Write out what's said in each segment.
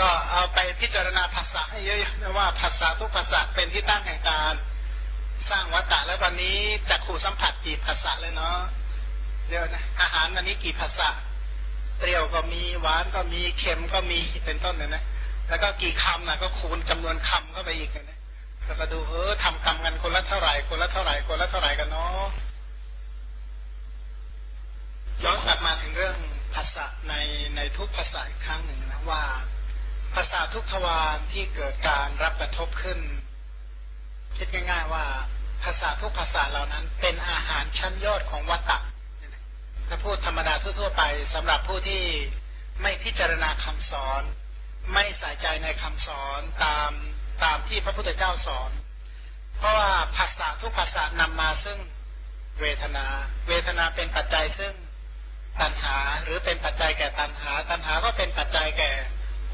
ก็เอาไปพิจารณาภาษาให้เยอะๆนะว่าภาษาทุกภาษาเป็นที่ตั้งแห่งการ สร้างวัตตะแล้ววันนี้จักขู่สัมผัสกี่ภาษาเลยเนาะเยอะนะอาหารวันนี้กี่ภาษาเปรี้ยวก็มีหวานก็มีเค็มก็มีเป็นต้นเลยนะ แล้วก็กี่คำนะก็คูณจำนวนคำเข้าไปอีกนะแล้วก็ดูเออทำกรรมกันคนละเท่าไหร่คนละเท่าไหร่คนละเท่าไหร่กันเนาะย้อนกลับมาถึงเรื่องภาษาในในทุกภาษาอีกครั้งหนึ่งนะว่า ภาษาทุกทวารที่เกิดการรับกระทบขึ้น คิดง่ายๆว่าภาษาทุกภาษาเหล่านั้น เป็นอาหารชั้นยอดของวัตตะถ้าพูดธรรมดาทั่วๆไปสำหรับผู้ที่ไม่พิจารณาคำสอน ไม่ใส่ใจในคำสอนตามตามที่พระพุทธเจ้าสอน เพราะว่าภาษาทุกภาษานำมาซึ่งเวทนา เวทนาเป็นปัจจัยซึ่งตัณหาหรือเป็นปัจจัยแก่ตัณหา ตัณหาก็เป็นปัจจัยแก่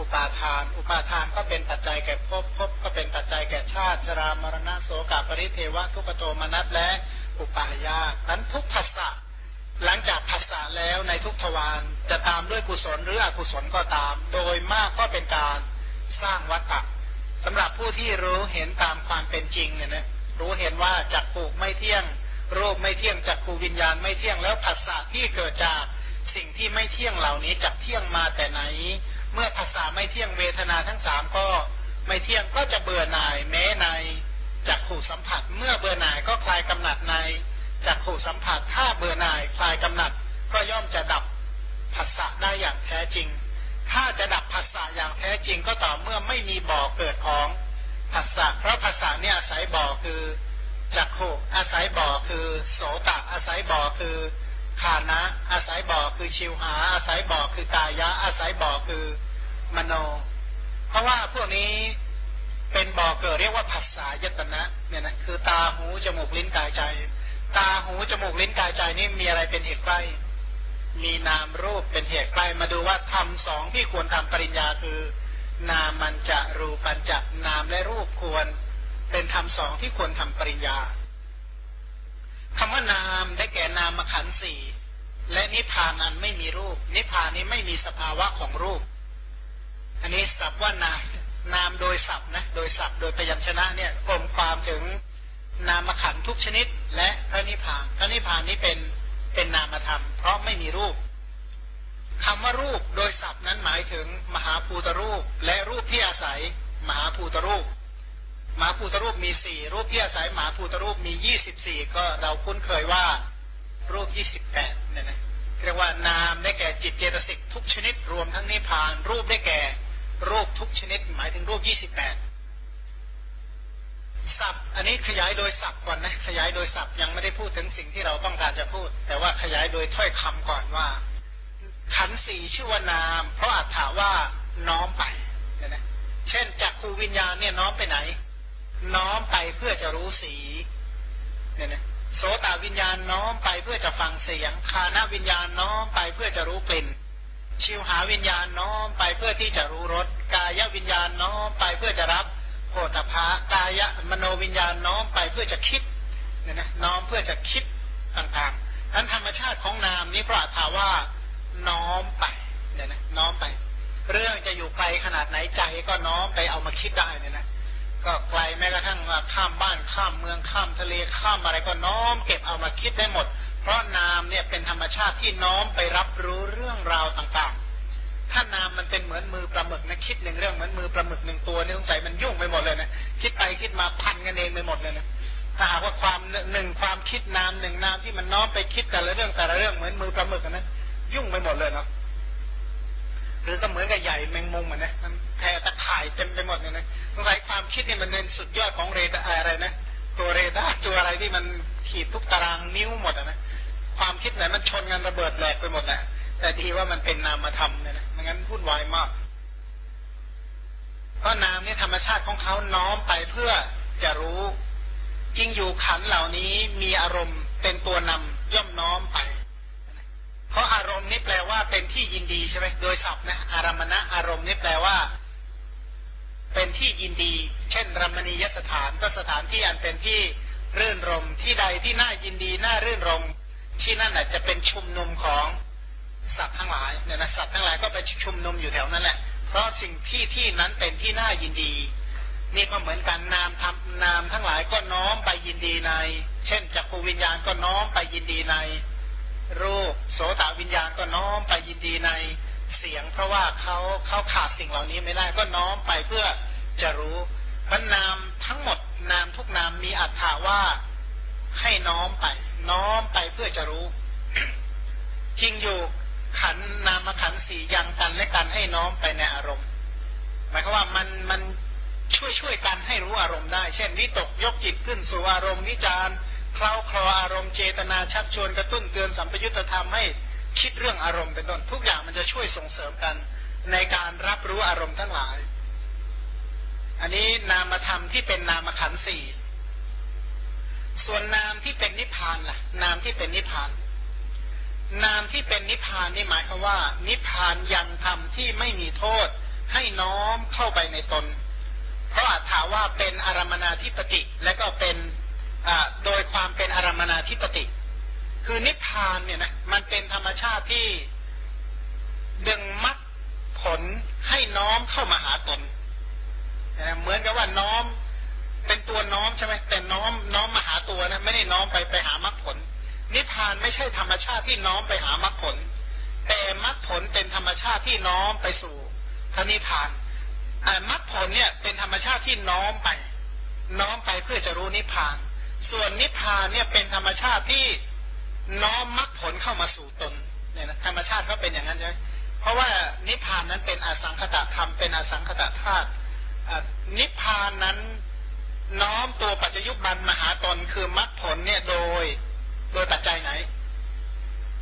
อุปาทาน อุปาทานก็เป็นปัจจัยแก่ภพภพก็เป็นปัจจัยแก่ชาติชรามรณะโสกปริเทวะทุกโทมนัสและอุปาญาตนั้นทุกภาษาหลังจากภาษาแล้วในทุกทวารจะตามด้วยกุศลหรืออกุศลก็ตาม โดยมากก็เป็นการสร้างวัตตะสำหรับผู้ที่รู้เห็นตามความเป็นจริงเนี่ยนะรู้เห็นว่าจักปูกไม่เที่ยงรูปไม่เที่ยงจักขูวิญญาณไม่เที่ยงแล้วภาษาที่เกิดจากสิ่งที่ไม่เที่ยงเหล่านี้จักเที่ยงมาแต่ไหน เมื่อภาษาไม่เที่ยงเวทนาทั้งสามก็ไม่เที่ยงก็จะเบื่อหน่าย แม้ในจักขู่สัมผัส เมื่อเบื่อหน่ายก็คลายกำหนัดในจักขู่สัมผัส ถ้าเบื่อหน่ายคลายกำหนัดก็ย่อมจะดับภาษาได้อย่างแท้จริง ถ้าจะดับภาษาอย่างแท้จริงก็ต่อเมื่อไม่มีบ่อเกิดของภาษาเพราะภาษาเนี่ยอาศัยบ่อคือจักขุอาศัยบ่อคือโสตอาศัยบ่อคือ คานะ อาศัยบ่อคือชิวหา อาศัยบ่อคือกายะ อาศัยบ่อคือมโน เพราะว่าพวกนี้เป็นบ่อเกิดเรียกว่าภาษายตนะเนี่ยนะคือตาหูจมูกลิ้นกายใจ ตาหูจมูกลิ้นกายใจนี่มีอะไรเป็นเหตุใกล้มีนามรูปเป็นเหตุใกล้มาดูว่าทำสองที่ควรทำปริญญาคือ นามันจะรูปัญจะนามและรูปควร เป็นธรรมสองที่ควรทำปริญญา คำว่านามได้แก่นามขันสี่และนิพพานนั้นไม่มีรูป นิพพานนี้ไม่มีสภาวะของรูป อันนี้ศัพท์ว่านามนามโดยศัพท์นะโดยศัพท์โดยพยัญชนะเนี่ยกลมความถึงนามขันทุกชนิด และพระนิพพานพระนิพพานนี้เป็นเป็นนามธรรม เพราะไม่มีรูปคำว่ารูปโดยศัพท์นั้นหมายถึงมหาภูตรูป และรูปที่อาศัยมหาภูตรูป หมาภูตรูปมีสี่รูปที่อาศัยหมาภูตรูปมียี่สิบสี่ก็เราคุ้นเคยว่ารูปยี่สิบแปดเนี่ยนะเรียกว่านามได้แก่จิตเจตสิกทุกชนิดรวมทั้งนิพพาน รูปได้แก่รูปทุกชนิด หมายถึงรูปยี่สิบแปดศัพท์อันนี้ขยายโดยศัพท์ก่อนนะ ขยายโดยศัพท์ยังไม่ได้พูดถึงสิ่งที่เราต้องการจะพูด แต่ว่าขยายโดยถ้อยคำก่อนว่า ขันสี่ชื่อว่านาม เพราะอาจถาว่าน้อมไปเนี่ยนะเช่นจักขูวิญญาณเนี่ยน้อมไปไหน มไปเพื่อจะรู้สีเนี่ยนะโสตวิญญาณน้อมไปเพื่อจะฟังเสียง คานวิญญาณน้อมไปเพื่อจะรู้กลิ่น ชิวหาวิญญาณน้อมไปเพื่อที่จะรู้รส กายวิญญาณน้อมไปเพื่อจะรับโหตภะกายมโนวิญญาณน้อมไปเพื่อจะคิดเนี่ยนะน้อมเพื่อจะคิดต่างๆนั้นธรรมชาติของนามนี้พระถาว่าน้อมไปเนี่ยนะน้อมไป เรื่องจะอยู่ไกลขนาดไหนใจก็น้อมไปเอามาคิดได้เนี่ยนะ ก็ไกลแม้กระทั่งข้ามบ้านข้ามเมืองข้ามทะเลข้ามอะไรก็น้อมเก็บเอามาคิดได้หมด เพราะนามเนี่ยเป็นธรรมชาติที่น้อมไปรับรู้เรื่องราวต่างๆ ถ้านามมันเป็นเหมือนมือปลาหมึกนะคิดหนึ่งเรื่องเหมือนมือปลาหมึกหนึ่งตัวนี่สงสัยมันยุ่งไปหมดเลยนะคิดไปคิดมาพันกันเองไปหมดเลยนะถ้าหากว่าความหนึ่งความคิดนามหนึ่งนามที่มันน้อมไปคิดแต่ละเรื่องแต่ละเรื่องเหมือนมือปลาหมึกนะยุ่งไปหมดเลยเนาะ หรือก็เหมือนกับใหญ่แมงมุมเหมือนนะมันแผ่ตะข่ายเต็มไปหมดเลยนะสงสัยความคิดนี่มันเป็นสุดยอดของเรดาอะไรนะตัวเรดาร์ตัวอะไรที่มันขีดทุกตารางนิ้วหมดนะความคิดไหนมันชนกันระเบิดแหลกไปหมดแหละแต่ดีว่ามันเป็นนามธรรมเนี่ยนะไม่งั้นพูดวายมากเพราะนามนี่ยธรรมชาติของเขาน้อมไปเพื่อจะรู้จริงอยู่ขันเหล่านี้มีอารมณ์เป็นตัวนำย่อมน้อมไป เพราะอารมณ์นี่แปลว่าเป็นที่ยินดีใช่ไหมโดยศัพท์นะอารมณะอารมณ์นี่แปลว่า เป็นที่ยินดี เช่นรมณียสถานก็สถานที่อันเป็นที่รื่นรมที่ใดที่น่ายินดีน่ารื่นรมที่นั่นแหละจะเป็นชุมนุมของสัตว์ทั้งหลายเนี่ยนะสัตว์ทั้งหลายก็ไปชุมนุมอยู่แถวนั้นแหละ เพราะสิ่งที่ที่นั้นเป็นที่น่ายินดี นี่ก็เหมือนกันนามทำนามทั้งหลายก็น้อมไปยินดีใน เช่นจักรวิญญาณก็น้อมไปยินดีใน รูปโสตวิญญาณก็น้อมไปยินดีในเสียง เพราะว่าเขาเขาขาดสิ่งเหล่านี้ไม่ได้ก็น้อมไปเพื่อจะรู้พนามทั้งหมดนามทุกนามมีอัตถาว่าให้น้อมไป น้อมไปเพื่อจะรู้ จริงอยู่ขันนามขันสี่ยังกันและกันให้น้อมไปในอารมณ์ หมายความว่ามันมันช่วยช่วยกันให้รู้อารมณ์ได้ เช่นวิตกยกจิตขึ้นสู่อารมณ์วิจาร เคล้าคลออารมณ์เจตนาชักชวนกระตุ้นเตือนสัมปยุตธรรมให้คิดเรื่องอารมณ์เป็นต้นทุกอย่างมันจะช่วยส่งเสริมกัน ในการรับรู้อารมณ์ทั้งหลาย อันนี้นามธรรมที่เป็นนามขันสี่ส่วนนามที่เป็นนิพพานล่ะ นามที่เป็นนิพพาน นามที่เป็นนิพพานนี่หมายความว่า นิพพานยังทำที่ไม่มีโทษ ให้น้อมเข้าไปในตน เพราะอาจถาว่าเป็นอารมนาธิปติและก็เป็น โดยความเป็นอารมนาธิปติ คือนิพพานเนี่ยนะมันเป็นธรรมชาติที่ดึงมัดผลให้น้อมเข้ามาหาตนเหมือนกับว่าน้อมเป็นตัวน้อมใช่ไหมแต่น้อมน้อมมาหาตัวนะไม่ได้น้อมไปไปหามรรคผล นิพพานไม่ใช่ธรรมชาติที่น้อมไปหามรรคผล แต่มรรคผลเป็นธรรมชาติที่น้อมไปสู่พระนิพพานมรรคผลเนี่ยเป็นธรรมชาติที่น้อมไป น้อมไปเพื่อจะรู้นิพพาน ส่วนนิพพานเนี่ยเป็นธรรมชาติที่น้อมมรรคผลเข้ามาสู่ตนเนี่ยนะธรรมชาติเขาเป็นอย่างนั้นใช่ไหมเพราะว่านิพพานนั้นเป็นอสังขตธรรมเป็นอสังขตธาตุนิพพานนั้นน้อมตัวปัจจยุบันมหาตนคือมรรคผลเนี่ยโดยโดยปัจจัยไหน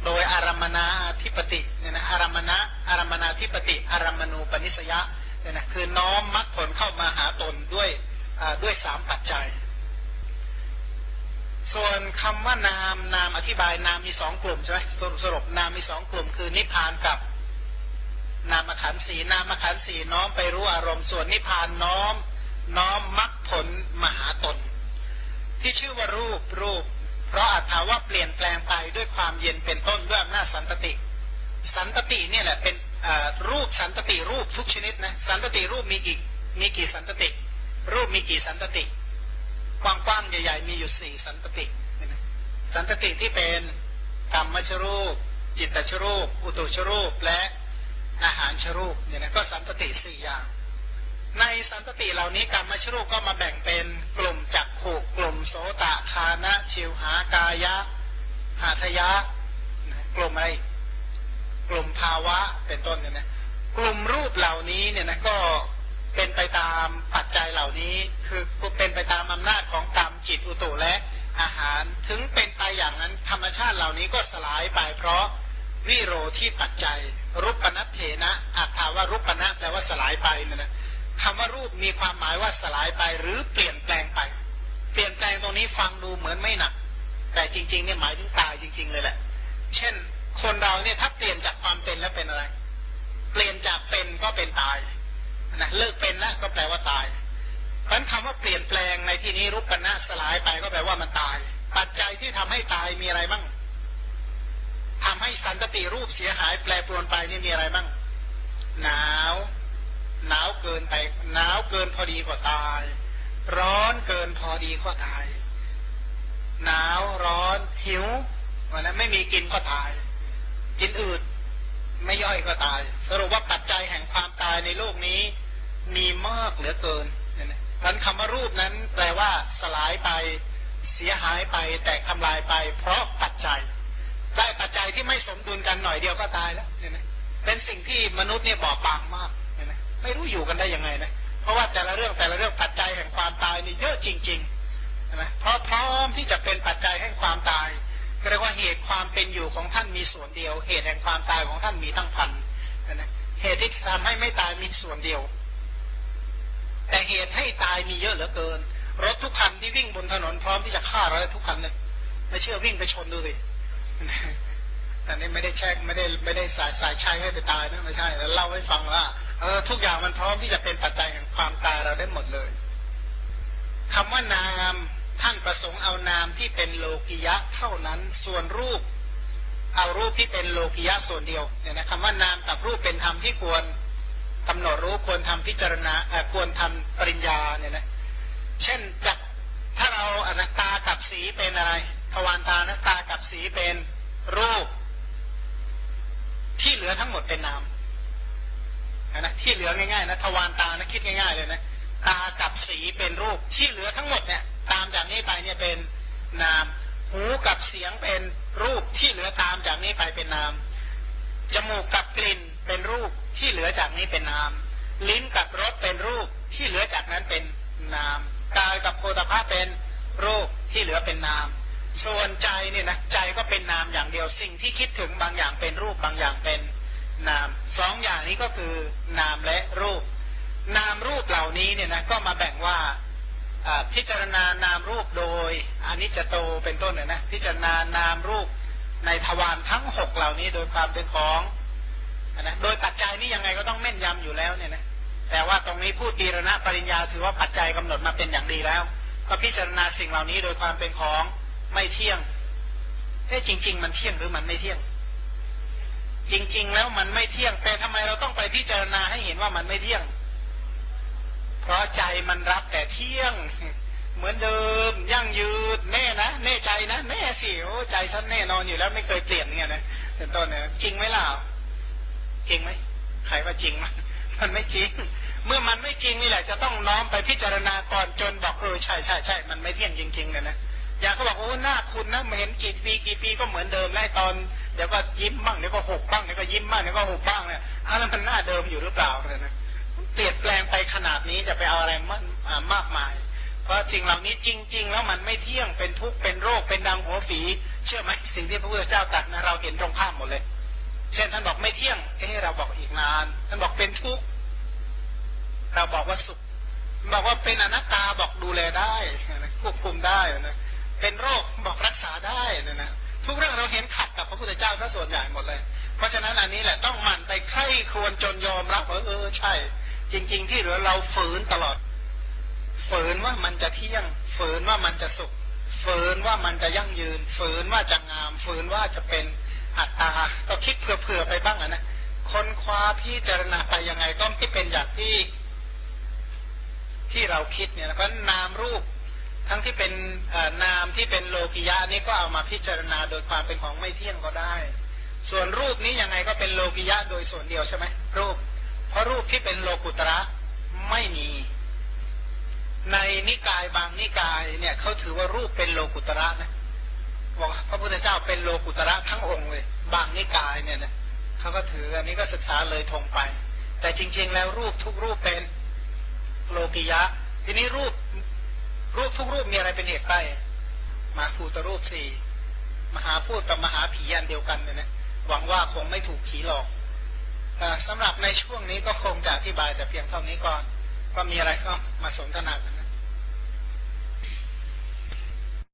โดยอารมนาธิปติเนี่ยนะอารมณะอารมนาธิปติ อารมณูปนิสยะเนี่ยนะคือน้อมมรรคผลเข้ามาหาตนด้วยด้วยสามปัจจัย ส่วนคำว่านามนามอธิบายนามมีสองกลุ่มใช่ไหมสรุปนามมีสองกลุ่ม คือนิพพานกับนามขันสีนามขันสีน้อมไปรู้อารมณ์ส่วนนิพพานน้อมน้อมมรรคผลมหาตน ที่ชื่อว่ารูปรูป เพราะอาจถาว่าเปลี่ยนแปลงไปด้วยความเย็นเป็นต้นด้วยอำนาจสันตติ สันตติเนี่ยแหละเป็นรูปสันตติรูปทุกชนิดนะสันตติรูปมีกี่มีกี่สันตติ รูปมีกี่สันตติ กว้างๆใหญ่ ๆ มีอยู่สี่สันตติ สันตติที่เป็นกรรมชรูป จิตตชรูป อุตุชรูปและอาหารชรูปเนี่ยนะก็สันตติสี่อย่าง ในสันตติเหล่านี้กรรมชรูปก็มาแบ่งเป็นกลุ่มจักขุกลุ่มโสตฆานะชิวหากายะ หทยะ กลุ่มอะไรกลุ่มภาวะเป็นต้นเนี่ยนะกลุ่มรูปเหล่านี้เนี่ยนะก็ เป็นไปตามปัจจัยเหล่านี้ คือเป็นไปตามอำนาจของกรรมจิตอุตุและอาหารถึงเป็นไปอย่างนั้นธรรมชาติเหล่านี้ก็สลายไปเพราะวิโรที่ปัจจัย รูปปนัเถนะอัตถาว่ารูปปนะแปลว่าสลายไปนะนะคำว่ารูปมีความหมายว่าสลายไปหรือเปลี่ยนแปลงไป เปลี่ยนแปลงตรงนี้ฟังดูเหมือนไม่หนัก แต่จริงๆเนี่ยหมายถึงตายจริง ๆ เลยแหละ เช่น คนเราเนี่ยถ้าเปลี่ยนจากความเป็นแล้วเป็นอะไร เปลี่ยนจากเป็นก็เป็นตาย นะเลิกเป็นแล้วก็แปลว่าตายเพราะคำว่าเปลี่ยนแปลงในที่นี้รูปปณะสลายไปก็แปลว่ามันตาย ปัจจัยที่ทำให้ตายมีอะไรบ้างทำให้สันตติรูปเสียหายแปรปรวนไปนี่มีอะไรบ้าง หนาว หนาวเกินไป หนาวเกินพอดีก็ตาย ร้อนเกินพอดีก็ตาย หนาวร้อนหิววันนั้นไม่มีกินก็ตาย กินอืดไม่ย่อยก็ตาย สรุปว่าปัจจัยแห่งความตายในโลกนี้ มีมากเหลือเกินนั้นคำว่ารูปนั้นแปลว่าสลายไป เสียหายไป แตกทำลายไป เพราะปัจจัย ได้ปัจจัยที่ไม่สมดุลกันหน่อยเดียวก็ตายแล้วเนี่ยนะเป็นสิ่งที่มนุษย์เนี่ยบอบบางมากเนี่ยนะไม่รู้อยู่กันได้ยังไงนะเพราะว่าแต่ละเรื่องแต่ละเรื่องปัจจัยแห่งความตายนี่เยอะจริงๆนะเพราะพร้อมที่จะเป็นปัจจัยแห่งความตายเรียกว่าเหตุความเป็นอยู่ของท่านมีส่วนเดียว เหตุแห่งความตายของท่านมีตั้งพันนะเหตุที่ทำให้ไม่ตายมีส่วนเดียว แต่เหตุให้ตายมีเยอะเหลือเกิน รถทุกคันที่วิ่งบนถนนพร้อมที่จะฆ่าเราทุกคันเลยไม่เชื่อวิ่งไปชนดูสิแต่นี่ไม่ได้แช่งไม่ได้ไม่ได้สายสายชัยให้ไปตายนะไม่ใช่แล้วเล่าให้ฟังว่าเออทุกอย่างมันพร้อมที่จะเป็นปัจจัยแห่งความตายเราได้หมดเลยคำว่านามท่านประสงค์เอานามที่เป็นโลกิยะเท่านั้นส่วนรูป เอารูปที่เป็นโลกิยะส่วนเดียวเนี่ยนะคำว่านามกับรูปเป็นธรรมที่ควร กำหนดรู้ควรทำพิจารณาควรทำปริญญาเนี่ยนะเช่นจักถ้าเราอนัตตากับสีเป็นอะไรทวารตานัตตากับสีเป็นรูป ที่เหลือทั้งหมดเป็นนามนะที่เหลือง่ายๆนะทวารตานะคิดง่าย ๆ เลยนะตากับสีเป็นรูปที่เหลือทั้งหมดเนี่ย ตามจากนี้ไปเนี่ยเป็นนาม หูกับเสียงเป็นรูปที่เหลือตามจากนี้ไปเป็นนามจมูกกับกลิ่นเป็นรูป ที่เหลือจากนี้เป็นนาม ลิ้นกับรสเป็นรูป ที่เหลือจากนั้นเป็นนามกายกับโพธาภาเป็นรูปที่เหลือเป็นนาม ส่วนใจเนี่ยนะใจก็เป็นนามอย่างเดียวสิ่งที่คิดถึงบางอย่างเป็นรูปบางอย่างเป็นนามสองอย่างนี้ก็คือนามและรูป นามรูปเหล่านี้เนี่ยนะก็มาแบ่งว่าพิจารณานามรูปโดยอนิจจโตเป็นต้นเนี่ยนะพิจารณานามรูปในทวารทั้งหกเหล่านี้โดยความเป็นของ นะโดยปัจจัยนี้ยังไงก็ต้องแม่นยำอยู่แล้วเนี่ยนะแต่ว่าตรงนี้ผู้ตีรณะปริญญาถือว่าปัจจัยกำหนดมาเป็นอย่างดีแล้ว ก็พิจารณาสิ่งเหล่านี้โดยความเป็นของไม่เที่ยงเอ๊ะจริง ๆ มันเที่ยงหรือมันไม่เที่ยง จริง ๆ แล้วมันไม่เที่ยง แต่ทำไมเราต้องไปพิจารณาให้เห็นว่ามันไม่เที่ยง เพราะใจมันรับแต่เที่ยง เหมือนเดิม ยั่งยืดแน่นะแน่ใจนะแน่สิโอ้ใจฉันแน่นอนอยู่แล้วไม่เคยเปลี่ยนเนี่ยนะเป็นต้นเนี่ยจริงไหมล่ะ จริงไหมใครว่าจริงมันมันไม่จริง เมื่อมันไม่จริงนี่แหละ จะต้องน้อมไปพิจารณาก่อนจนบอกเออใช่ใช่ใช่มันไม่เที่ยงจริงๆเลยนะอย่างเขาบอกโอ้หน้าคุณนะมาเห็นกี่ปีกี่ปีก็เหมือนเดิมไล่ตอนเดี๋ยวก็ยิ้มบ้างเดี๋ยวก็หกบ้างเดี๋ยวก็ยิ้มบ้างเดี๋ยวก็หกบ้างเนี่ยอะไรมันหน้าเดิมอยู่หรือเปล่าเลยนะเปลี่ยนแปลงไปขนาดนี้จะไปเอาอะไรมากมากมาย เพราะสิ่งเหล่านี้จริง ๆ แล้วมันไม่เที่ยงเป็นทุกข์เป็นโรคเป็นดังหัวฝี เชื่อไหมสิ่งที่พระพุทธเจ้าตรัสนะเราเห็นตรงข้ามหมดเลย เช่นท่านบอกไม่เที่ยง เอ๊เราบอกอีกนาน ท่านบอกเป็นทุกข์ เราบอกว่าสุข บอกว่าเป็นอนัตตาบอกดูแลได้ควบคุมได้นะ เป็นโรคบอกรักษาได้นะนะทุกเรื่องเราเห็นขัดกับพระพุทธเจ้าซะส่วนใหญ่หมดเลย เพราะฉะนั้นอันนี้แหละต้องหมั่นไปใคร่ควรจนยอมรับว่าเออใช่ จริง ๆ ที่เหลือเราฝืนตลอด ฝืนว่ามันจะเที่ยง ฝืนว่ามันจะสุข ฝืนว่ามันจะยั่งยืน ฝืนว่าจะงาม ฝืนว่าจะเป็น อัตตา ก็คิดเผื่อๆไปบ้างนะค้นคว้าพิจารณาไปยังไงก็ไม่เป็นอย่างที่ที่เราคิดเนี่ยเพราะนามรูปทั้งที่เป็นนามที่เป็นโลกิยะนี่ก็เอามาพิจารณาโดยความเป็นของไม่เที่ยงก็ได้ ส่วนรูปนี้ยังไงก็เป็นโลกิยะโดยส่วนเดียวใช่ไหมรูป เพราะรูปที่เป็นโลกุตระไม่มี ในนิกายบางนิกายเนี่ยเขาถือว่ารูปเป็นโลกุตระนะ บอกพระพุทธเจ้าเป็นโลกุตระทั้งองค์เลย บางนิกายเนี่ยนะเขาก็ถืออันนี้ก็ศึกษาเลยทงไป แต่จริง ๆ แล้วรูปทุกรูปเป็นโลกิยะ ทีนี้รูปรูปทุกรูปมีอะไรเป็นเหตุใกล้มาภูตรูปสี่มหาพูดกับมหาผีอันเดียวกันเลยนะหวังว่าคงไม่ถูกผีหลอกอสำหรับในช่วงนี้ก็คงจะอธิบายแต่เพียงเท่านี้ก่อน ก็มีอะไรก็มาสนทนากัน